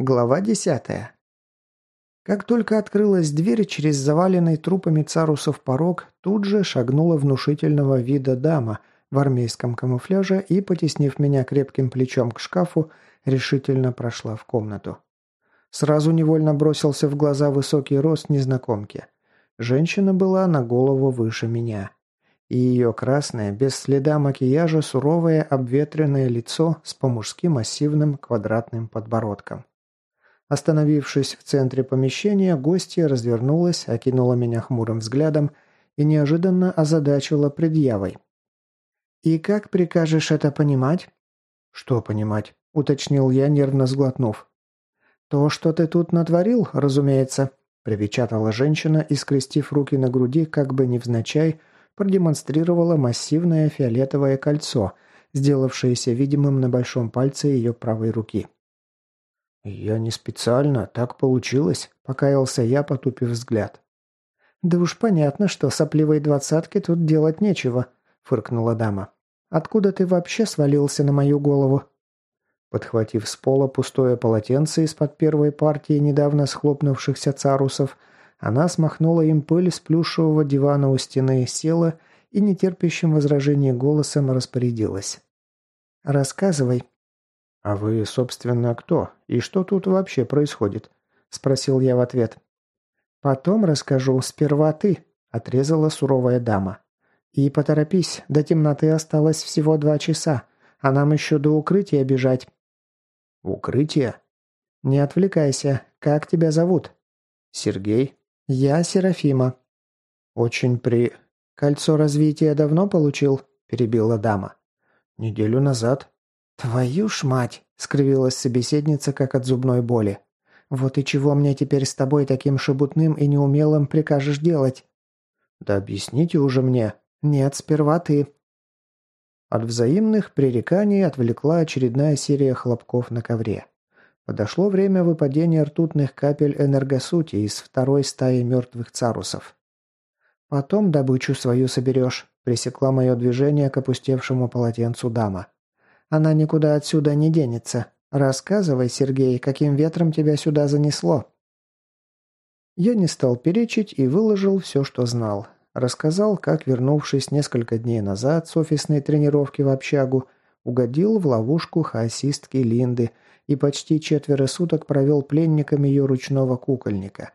Глава десятая. Как только открылась дверь через заваленный трупами царусов порог, тут же шагнула внушительного вида дама в армейском камуфляже и, потеснив меня крепким плечом к шкафу, решительно прошла в комнату. Сразу невольно бросился в глаза высокий рост незнакомки. Женщина была на голову выше меня. И ее красное, без следа макияжа, суровое, обветренное лицо с по-мужски массивным квадратным подбородком. Остановившись в центре помещения, гостья развернулась, окинула меня хмурым взглядом и неожиданно озадачила предъявой. «И как прикажешь это понимать?» «Что понимать?» – уточнил я, нервно сглотнув. «То, что ты тут натворил, разумеется», – припечатала женщина и, скрестив руки на груди, как бы невзначай, продемонстрировала массивное фиолетовое кольцо, сделавшееся видимым на большом пальце ее правой руки. «Я не специально, так получилось», – покаялся я, потупив взгляд. «Да уж понятно, что сопливой двадцатки тут делать нечего», – фыркнула дама. «Откуда ты вообще свалился на мою голову?» Подхватив с пола пустое полотенце из-под первой партии недавно схлопнувшихся царусов, она смахнула им пыль с плюшевого дивана у стены, села и нетерпящим возражений голосом распорядилась. «Рассказывай, «А вы, собственно, кто? И что тут вообще происходит?» – спросил я в ответ. «Потом расскажу, сперва ты», – отрезала суровая дама. «И поторопись, до темноты осталось всего два часа, а нам еще до укрытия бежать». «Укрытие?» «Не отвлекайся. Как тебя зовут?» «Сергей». «Я Серафима». «Очень при...» «Кольцо развития давно получил?» – перебила дама. «Неделю назад», «Твою ж мать!» – скривилась собеседница, как от зубной боли. «Вот и чего мне теперь с тобой таким шебутным и неумелым прикажешь делать?» «Да объясните уже мне». «Нет, сперва ты». От взаимных пререканий отвлекла очередная серия хлопков на ковре. Подошло время выпадения ртутных капель энергосути из второй стаи мертвых царусов. «Потом добычу свою соберешь», – пресекла мое движение к опустевшему полотенцу дама. Она никуда отсюда не денется. Рассказывай, Сергей, каким ветром тебя сюда занесло?» Я не стал перечить и выложил все, что знал. Рассказал, как, вернувшись несколько дней назад с офисной тренировки в общагу, угодил в ловушку хаосистки Линды и почти четверо суток провел пленником ее ручного кукольника.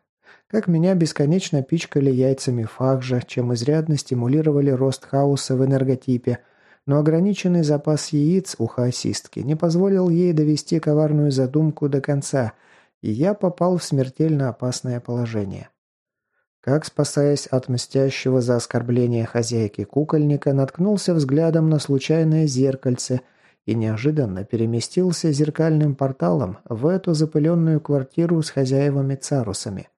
Как меня бесконечно пичкали яйцами фахжа, чем изрядно стимулировали рост хаоса в энерготипе – но ограниченный запас яиц у хаосистки не позволил ей довести коварную задумку до конца, и я попал в смертельно опасное положение. Как, спасаясь от мстящего за оскорбление хозяйки кукольника, наткнулся взглядом на случайное зеркальце и неожиданно переместился зеркальным порталом в эту запыленную квартиру с хозяевами-царусами.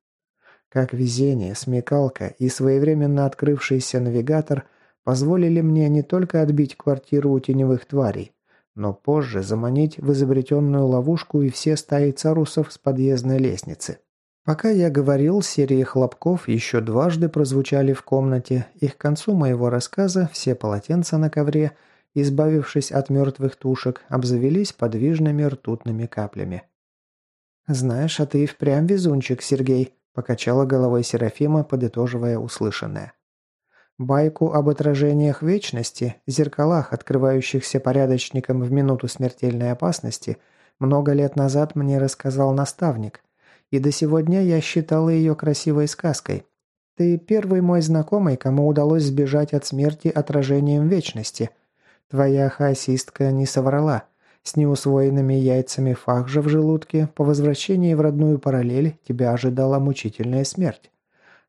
Как везение, смекалка и своевременно открывшийся навигатор – позволили мне не только отбить квартиру у теневых тварей, но позже заманить в изобретенную ловушку и все стаи царусов с подъездной лестницы. Пока я говорил, серии хлопков еще дважды прозвучали в комнате, и к концу моего рассказа все полотенца на ковре, избавившись от мертвых тушек, обзавелись подвижными ртутными каплями. «Знаешь, а ты и впрямь везунчик, Сергей», – покачала головой Серафима, подытоживая услышанное. Байку об отражениях вечности, зеркалах, открывающихся порядочникам в минуту смертельной опасности, много лет назад мне рассказал наставник, и до сегодня я считала ее красивой сказкой. Ты первый мой знакомый, кому удалось сбежать от смерти отражением вечности. Твоя хаосистка не соврала. С неусвоенными яйцами фахжа в желудке по возвращении в родную параллель тебя ожидала мучительная смерть.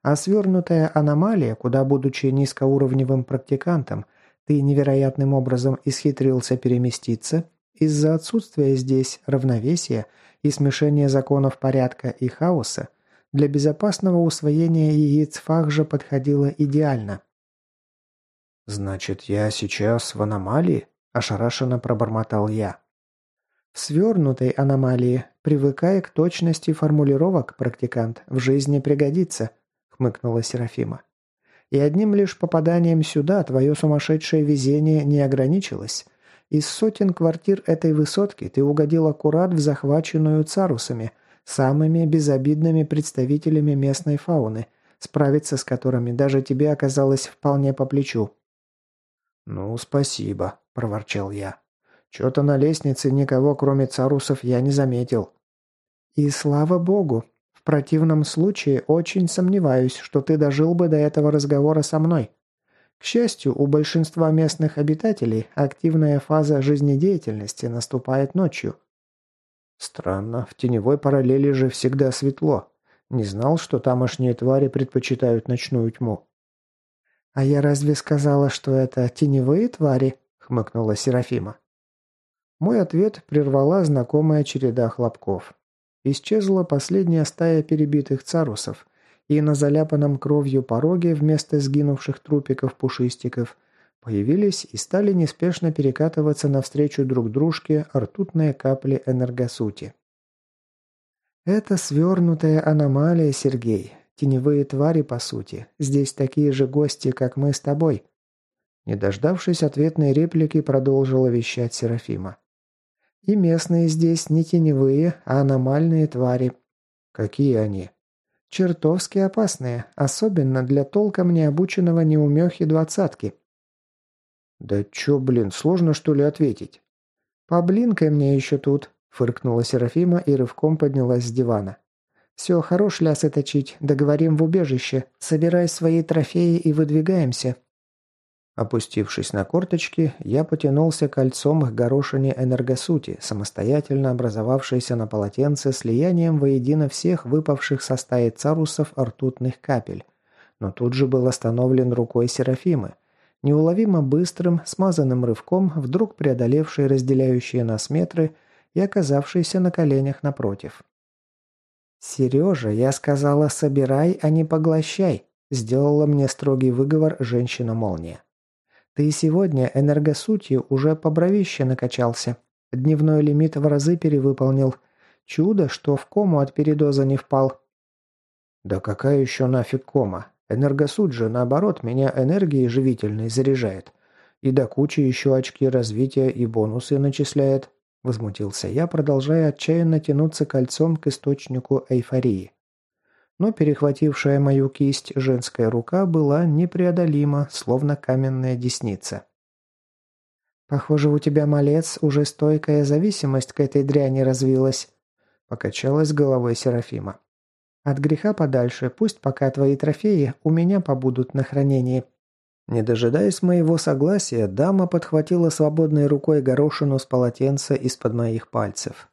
А свернутая аномалия, куда, будучи низкоуровневым практикантом, ты невероятным образом исхитрился переместиться, из-за отсутствия здесь равновесия и смешения законов порядка и хаоса, для безопасного усвоения яиц фахжа подходило идеально. «Значит, я сейчас в аномалии?» – ошарашенно пробормотал я. В свернутой аномалии, привыкая к точности формулировок, практикант, в жизни пригодится –– хмыкнула Серафима. «И одним лишь попаданием сюда твое сумасшедшее везение не ограничилось. Из сотен квартир этой высотки ты угодил аккурат в захваченную царусами, самыми безобидными представителями местной фауны, справиться с которыми даже тебе оказалось вполне по плечу». «Ну, спасибо», – проворчал я. «Чё-то на лестнице никого, кроме царусов, я не заметил». «И слава богу. Противном случае очень сомневаюсь, что ты дожил бы до этого разговора со мной. К счастью, у большинства местных обитателей активная фаза жизнедеятельности наступает ночью». «Странно, в теневой параллели же всегда светло. Не знал, что тамошние твари предпочитают ночную тьму». «А я разве сказала, что это теневые твари?» – хмыкнула Серафима. Мой ответ прервала знакомая череда хлопков. Исчезла последняя стая перебитых царусов, и на заляпанном кровью пороге вместо сгинувших трупиков-пушистиков появились и стали неспешно перекатываться навстречу друг дружке ртутные капли энергосути. «Это свернутая аномалия, Сергей. Теневые твари, по сути. Здесь такие же гости, как мы с тобой». Не дождавшись ответной реплики, продолжила вещать Серафима. И местные здесь не теневые, а аномальные твари. Какие они? Чертовски опасные, особенно для толком необученного неумехи двадцатки. Да чё, блин, сложно что ли ответить? Поблинкай мне еще тут, фыркнула Серафима и рывком поднялась с дивана. «Все, хорош лясы точить, договорим в убежище. Собирай свои трофеи и выдвигаемся. Опустившись на корточки, я потянулся кольцом к горошине энергосути, самостоятельно образовавшейся на полотенце слиянием воедино всех выпавших со стаи царусов ртутных капель, но тут же был остановлен рукой Серафимы, неуловимо быстрым, смазанным рывком, вдруг преодолевший разделяющие нас метры и оказавшийся на коленях напротив. «Сережа, я сказала, собирай, а не поглощай», сделала мне строгий выговор женщина-молния. Ты сегодня энергосутью уже по бровище накачался. Дневной лимит в разы перевыполнил. Чудо, что в кому от передоза не впал. Да какая еще нафиг кома? Энергосуть же, наоборот, меня энергией живительной заряжает. И до кучи еще очки развития и бонусы начисляет. Возмутился я, продолжая отчаянно тянуться кольцом к источнику эйфории но перехватившая мою кисть женская рука была непреодолима, словно каменная десница. «Похоже, у тебя, малец, уже стойкая зависимость к этой дряни развилась», – покачалась головой Серафима. «От греха подальше, пусть пока твои трофеи у меня побудут на хранении». Не дожидаясь моего согласия, дама подхватила свободной рукой горошину с полотенца из-под моих пальцев.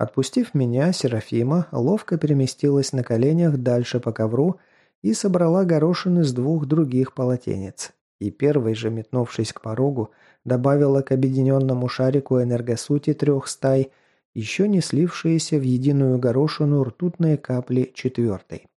Отпустив меня, Серафима ловко переместилась на коленях дальше по ковру и собрала горошины с двух других полотенец. И первой же, метнувшись к порогу, добавила к объединенному шарику энергосути трех стай еще не слившиеся в единую горошину ртутные капли четвертой.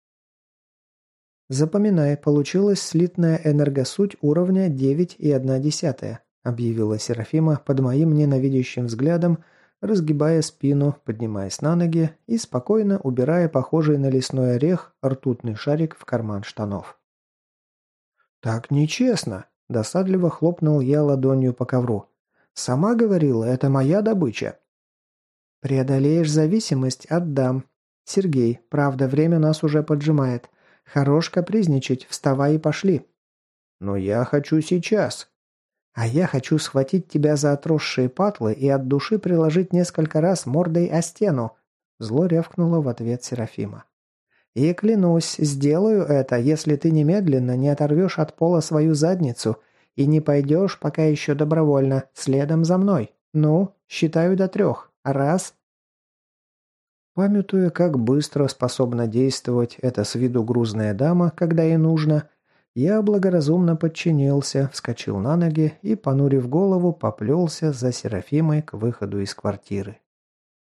«Запоминай, получилась слитная энергосуть уровня 9,1», объявила Серафима под моим ненавидящим взглядом, разгибая спину, поднимаясь на ноги и спокойно убирая похожий на лесной орех ртутный шарик в карман штанов. «Так нечестно!» – досадливо хлопнул я ладонью по ковру. «Сама говорила, это моя добыча». «Преодолеешь зависимость – отдам. Сергей, правда, время нас уже поджимает. Хорош капризничать, вставай и пошли». «Но я хочу сейчас», а я хочу схватить тебя за отросшие патлы и от души приложить несколько раз мордой о стену», зло рявкнула в ответ Серафима. «И клянусь, сделаю это, если ты немедленно не оторвешь от пола свою задницу и не пойдешь, пока еще добровольно, следом за мной. Ну, считаю до трех. Раз». Памятуя, как быстро способна действовать эта с виду грузная дама, когда ей нужно, я благоразумно подчинился, вскочил на ноги и, понурив голову, поплелся за Серафимой к выходу из квартиры.